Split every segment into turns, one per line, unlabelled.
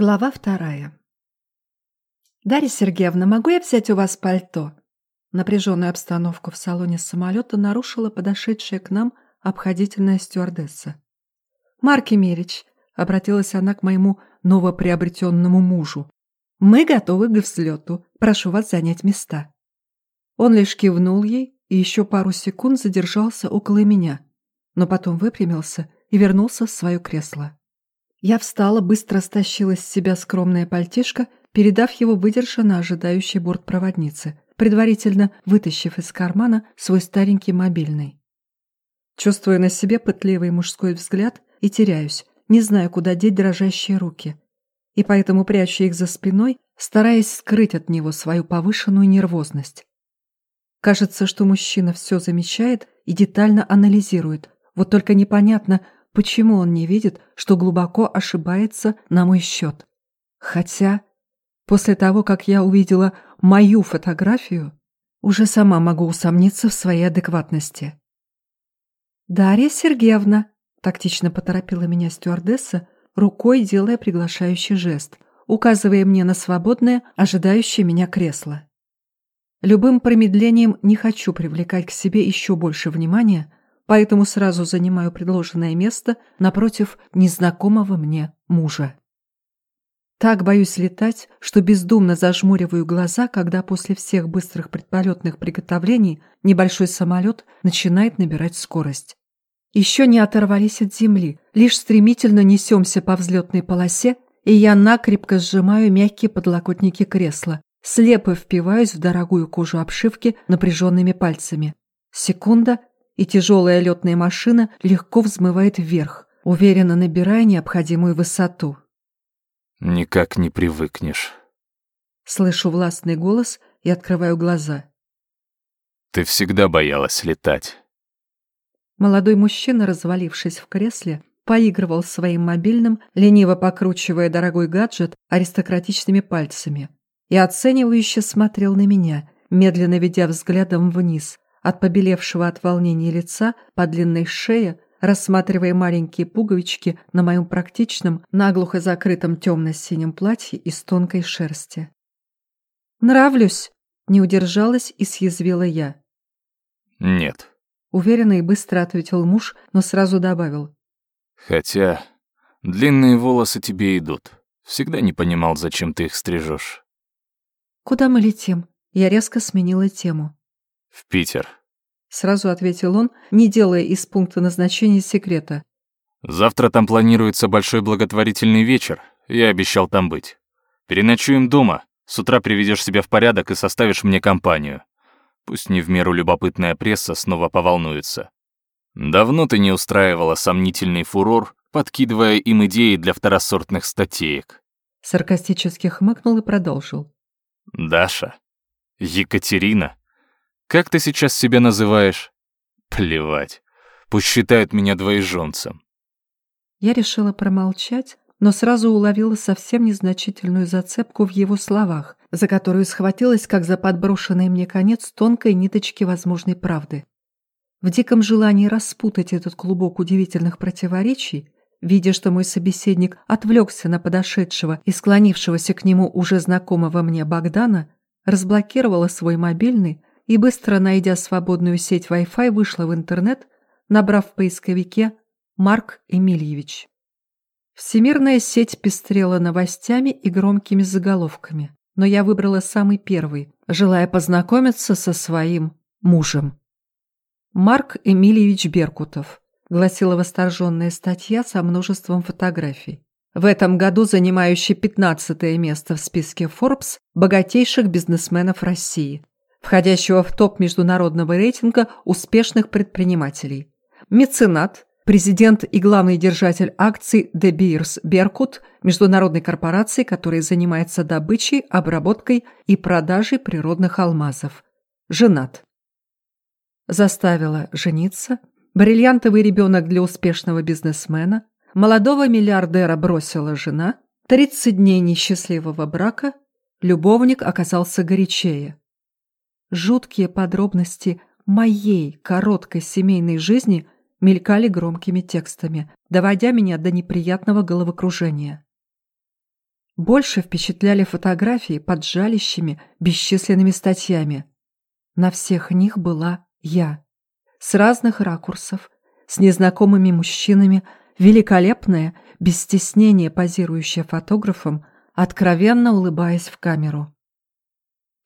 Глава вторая. «Дарья Сергеевна, могу я взять у вас пальто?» Напряженную обстановку в салоне самолета нарушила подошедшая к нам обходительная стюардесса. «Марк Емельевич», — обратилась она к моему новоприобретенному мужу, «мы готовы к взлету. Прошу вас занять места». Он лишь кивнул ей и еще пару секунд задержался около меня, но потом выпрямился и вернулся в свое кресло. Я встала, быстро стащила с себя скромное пальтишко, передав его выдержанно ожидающей бортпроводнице, предварительно вытащив из кармана свой старенький мобильный. Чувствуя на себе пытливый мужской взгляд и теряюсь, не знаю, куда деть дрожащие руки. И поэтому прячу их за спиной, стараясь скрыть от него свою повышенную нервозность. Кажется, что мужчина все замечает и детально анализирует, вот только непонятно, Почему он не видит, что глубоко ошибается на мой счет? Хотя, после того, как я увидела мою фотографию, уже сама могу усомниться в своей адекватности. «Дарья Сергеевна», — тактично поторопила меня стюардесса, рукой делая приглашающий жест, указывая мне на свободное, ожидающее меня кресло. Любым промедлением не хочу привлекать к себе еще больше внимания, поэтому сразу занимаю предложенное место напротив незнакомого мне мужа. Так боюсь летать, что бездумно зажмуриваю глаза, когда после всех быстрых предполетных приготовлений небольшой самолет начинает набирать скорость. Еще не оторвались от земли, лишь стремительно несемся по взлетной полосе, и я накрепко сжимаю мягкие подлокотники кресла, слепо впиваюсь в дорогую кожу обшивки напряженными пальцами. Секунда, и тяжелая летная машина легко взмывает вверх, уверенно набирая необходимую высоту.
«Никак не привыкнешь».
Слышу властный голос и открываю глаза.
«Ты всегда боялась летать».
Молодой мужчина, развалившись в кресле, поигрывал своим мобильным, лениво покручивая дорогой гаджет аристократичными пальцами, и оценивающе смотрел на меня, медленно ведя взглядом вниз, от побелевшего от волнения лица по длинной шее, рассматривая маленькие пуговички на моем практичном, наглухо закрытом темно-синем платье из тонкой шерсти. «Нравлюсь!» — не удержалась и съязвила я.
«Нет», —
уверенно и быстро ответил муж, но сразу добавил.
«Хотя длинные волосы тебе идут. Всегда не понимал, зачем ты их стрижешь».
«Куда мы летим?» Я резко сменила тему.
«В Питер», —
сразу ответил он, не делая из пункта назначения секрета.
«Завтра там планируется большой благотворительный вечер. Я обещал там быть. Переночуем дома. С утра приведешь себя в порядок и составишь мне компанию. Пусть не в меру любопытная пресса снова поволнуется. Давно ты не устраивала сомнительный фурор, подкидывая им идеи для второсортных статеек».
Саркастически хмыкнул и продолжил.
«Даша? Екатерина? Как ты сейчас себя называешь? Плевать. Пусть считают меня двоеженцем.
Я решила промолчать, но сразу уловила совсем незначительную зацепку в его словах, за которую схватилась, как за подброшенный мне конец тонкой ниточки возможной правды. В диком желании распутать этот клубок удивительных противоречий, видя, что мой собеседник отвлекся на подошедшего и склонившегося к нему уже знакомого мне Богдана, разблокировала свой мобильный, и, быстро найдя свободную сеть Wi-Fi, вышла в интернет, набрав в поисковике «Марк Эмильевич». Всемирная сеть пестрела новостями и громкими заголовками, но я выбрала самый первый, желая познакомиться со своим мужем. Марк Эмильевич Беркутов, гласила восторженная статья со множеством фотографий. В этом году занимающий 15 место в списке Forbes богатейших бизнесменов России входящего в топ международного рейтинга успешных предпринимателей. Меценат, президент и главный держатель акций De Beers Berkut, международной корпорации, которая занимается добычей, обработкой и продажей природных алмазов. Женат. Заставила жениться. Бриллиантовый ребенок для успешного бизнесмена. Молодого миллиардера бросила жена. 30 дней несчастливого брака. Любовник оказался горячее. Жуткие подробности моей короткой семейной жизни мелькали громкими текстами, доводя меня до неприятного головокружения. больше впечатляли фотографии под жалящими бесчисленными статьями. На всех них была я. С разных ракурсов, с незнакомыми мужчинами, великолепная, без стеснения позирующая фотографом, откровенно улыбаясь в камеру.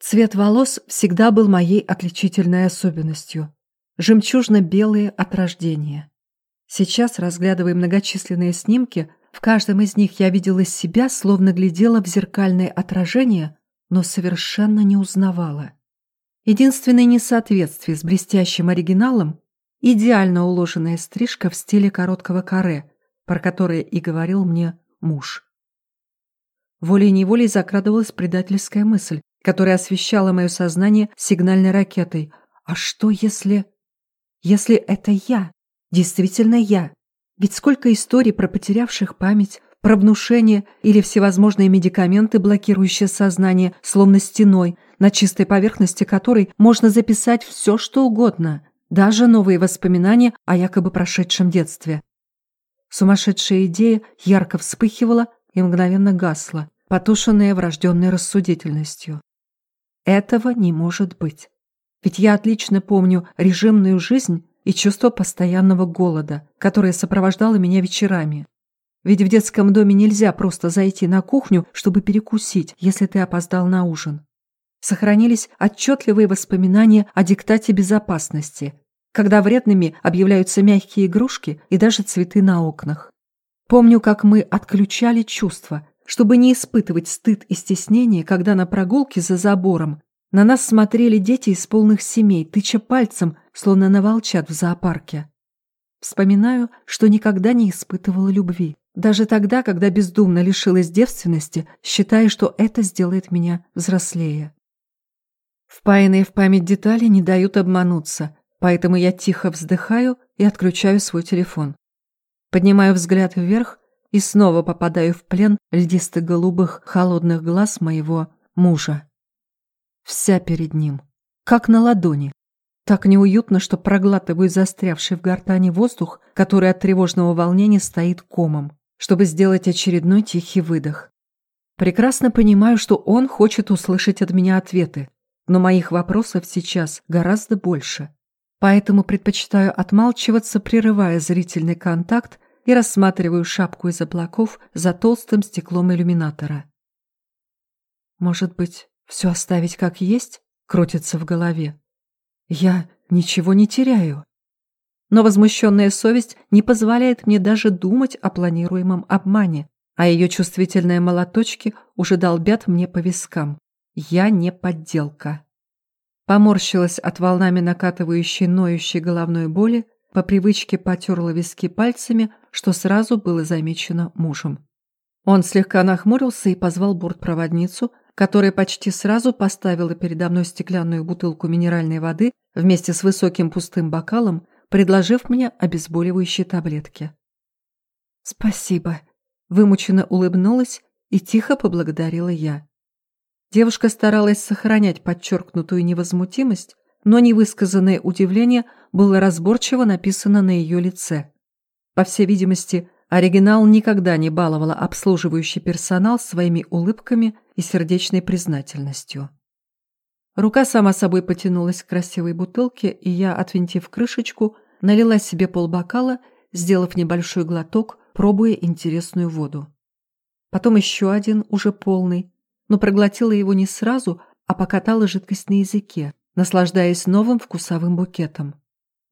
Цвет волос всегда был моей отличительной особенностью. Жемчужно-белые от рождения. Сейчас, разглядывая многочисленные снимки, в каждом из них я видела себя, словно глядела в зеркальное отражение, но совершенно не узнавала. Единственное несоответствие с блестящим оригиналом – идеально уложенная стрижка в стиле короткого каре, про которое и говорил мне муж. Волей-неволей закрадывалась предательская мысль, которая освещала мое сознание сигнальной ракетой. А что если... Если это я? Действительно я? Ведь сколько историй про потерявших память, про внушение или всевозможные медикаменты, блокирующие сознание, словно стеной, на чистой поверхности которой можно записать все, что угодно, даже новые воспоминания о якобы прошедшем детстве. Сумасшедшая идея ярко вспыхивала и мгновенно гасла, потушенная врожденной рассудительностью. Этого не может быть. Ведь я отлично помню режимную жизнь и чувство постоянного голода, которое сопровождало меня вечерами. Ведь в детском доме нельзя просто зайти на кухню, чтобы перекусить, если ты опоздал на ужин. Сохранились отчетливые воспоминания о диктате безопасности, когда вредными объявляются мягкие игрушки и даже цветы на окнах. Помню, как мы отключали чувства, чтобы не испытывать стыд и стеснение, когда на прогулке за забором на нас смотрели дети из полных семей, тыча пальцем, словно на волчат в зоопарке. Вспоминаю, что никогда не испытывала любви. Даже тогда, когда бездумно лишилась девственности, считая, что это сделает меня взрослее. Впаянные в память детали не дают обмануться, поэтому я тихо вздыхаю и отключаю свой телефон. Поднимаю взгляд вверх и снова попадаю в плен льдисто-голубых холодных глаз моего мужа. Вся перед ним, как на ладони. Так неуютно, что проглатываю застрявший в гортани воздух, который от тревожного волнения стоит комом, чтобы сделать очередной тихий выдох. Прекрасно понимаю, что он хочет услышать от меня ответы, но моих вопросов сейчас гораздо больше. Поэтому предпочитаю отмалчиваться, прерывая зрительный контакт и рассматриваю шапку из облаков за толстым стеклом иллюминатора. Может быть, все оставить как есть крутится в голове. Я ничего не теряю. Но возмущенная совесть не позволяет мне даже думать о планируемом обмане, а ее чувствительные молоточки уже долбят мне по вискам. Я не подделка. Поморщилась от волнами накатывающей ноющей головной боли, по привычке потерла виски пальцами, что сразу было замечено мужем. Он слегка нахмурился и позвал бортпроводницу, которая почти сразу поставила передо мной стеклянную бутылку минеральной воды вместе с высоким пустым бокалом, предложив мне обезболивающие таблетки. «Спасибо», — вымученно улыбнулась и тихо поблагодарила я. Девушка старалась сохранять подчеркнутую невозмутимость, но невысказанное удивление было разборчиво написано на ее лице. По всей видимости, Оригинал никогда не баловала обслуживающий персонал своими улыбками и сердечной признательностью. Рука сама собой потянулась к красивой бутылке, и я, отвинтив крышечку, налила себе полбокала, сделав небольшой глоток, пробуя интересную воду. Потом еще один, уже полный, но проглотила его не сразу, а покатала жидкость на языке, наслаждаясь новым вкусовым букетом.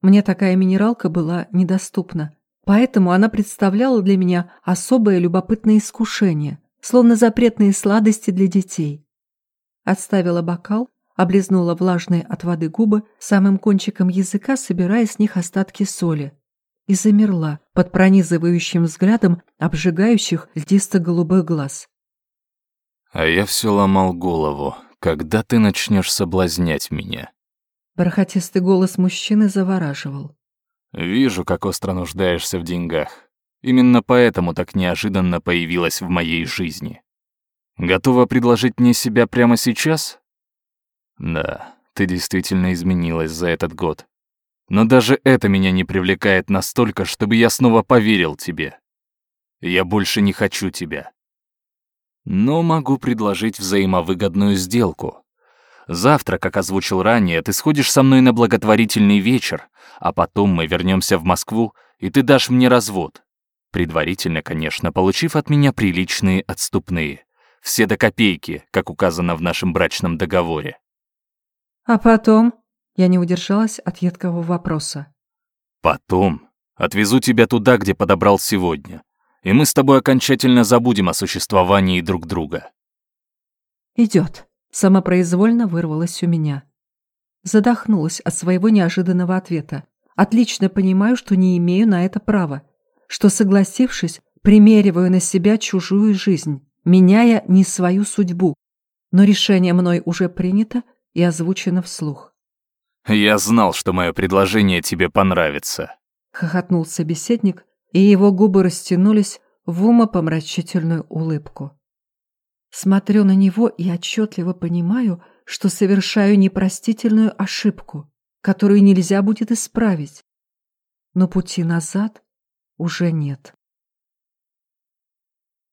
Мне такая минералка была недоступна, Поэтому она представляла для меня особое любопытное искушение, словно запретные сладости для детей. Отставила бокал, облизнула влажные от воды губы самым кончиком языка, собирая с них остатки соли, и замерла под пронизывающим взглядом обжигающих льдисто-голубых глаз.
«А я все ломал голову. Когда ты начнешь соблазнять меня?»
Бархатистый голос мужчины завораживал.
Вижу, как остро нуждаешься в деньгах. Именно поэтому так неожиданно появилась в моей жизни. Готова предложить мне себя прямо сейчас? Да, ты действительно изменилась за этот год. Но даже это меня не привлекает настолько, чтобы я снова поверил тебе. Я больше не хочу тебя. Но могу предложить взаимовыгодную сделку. Завтра, как озвучил ранее, ты сходишь со мной на благотворительный вечер, а потом мы вернемся в Москву, и ты дашь мне развод. Предварительно, конечно, получив от меня приличные отступные. Все до копейки, как указано в нашем брачном договоре.
А потом я не удержалась от едкого вопроса.
Потом отвезу тебя туда, где подобрал сегодня, и мы с тобой окончательно забудем о существовании друг друга.
Идет. Самопроизвольно вырвалось у меня. Задохнулась от своего неожиданного ответа. Отлично понимаю, что не имею на это права что, согласившись, примериваю на себя чужую жизнь, меняя не свою судьбу. Но решение мной уже принято и озвучено вслух.
«Я знал, что мое предложение тебе понравится», —
хохотнул собеседник, и его губы растянулись в умопомрачительную улыбку. Смотрю на него и отчетливо понимаю, что совершаю непростительную ошибку, которую нельзя будет исправить. Но пути назад уже нет.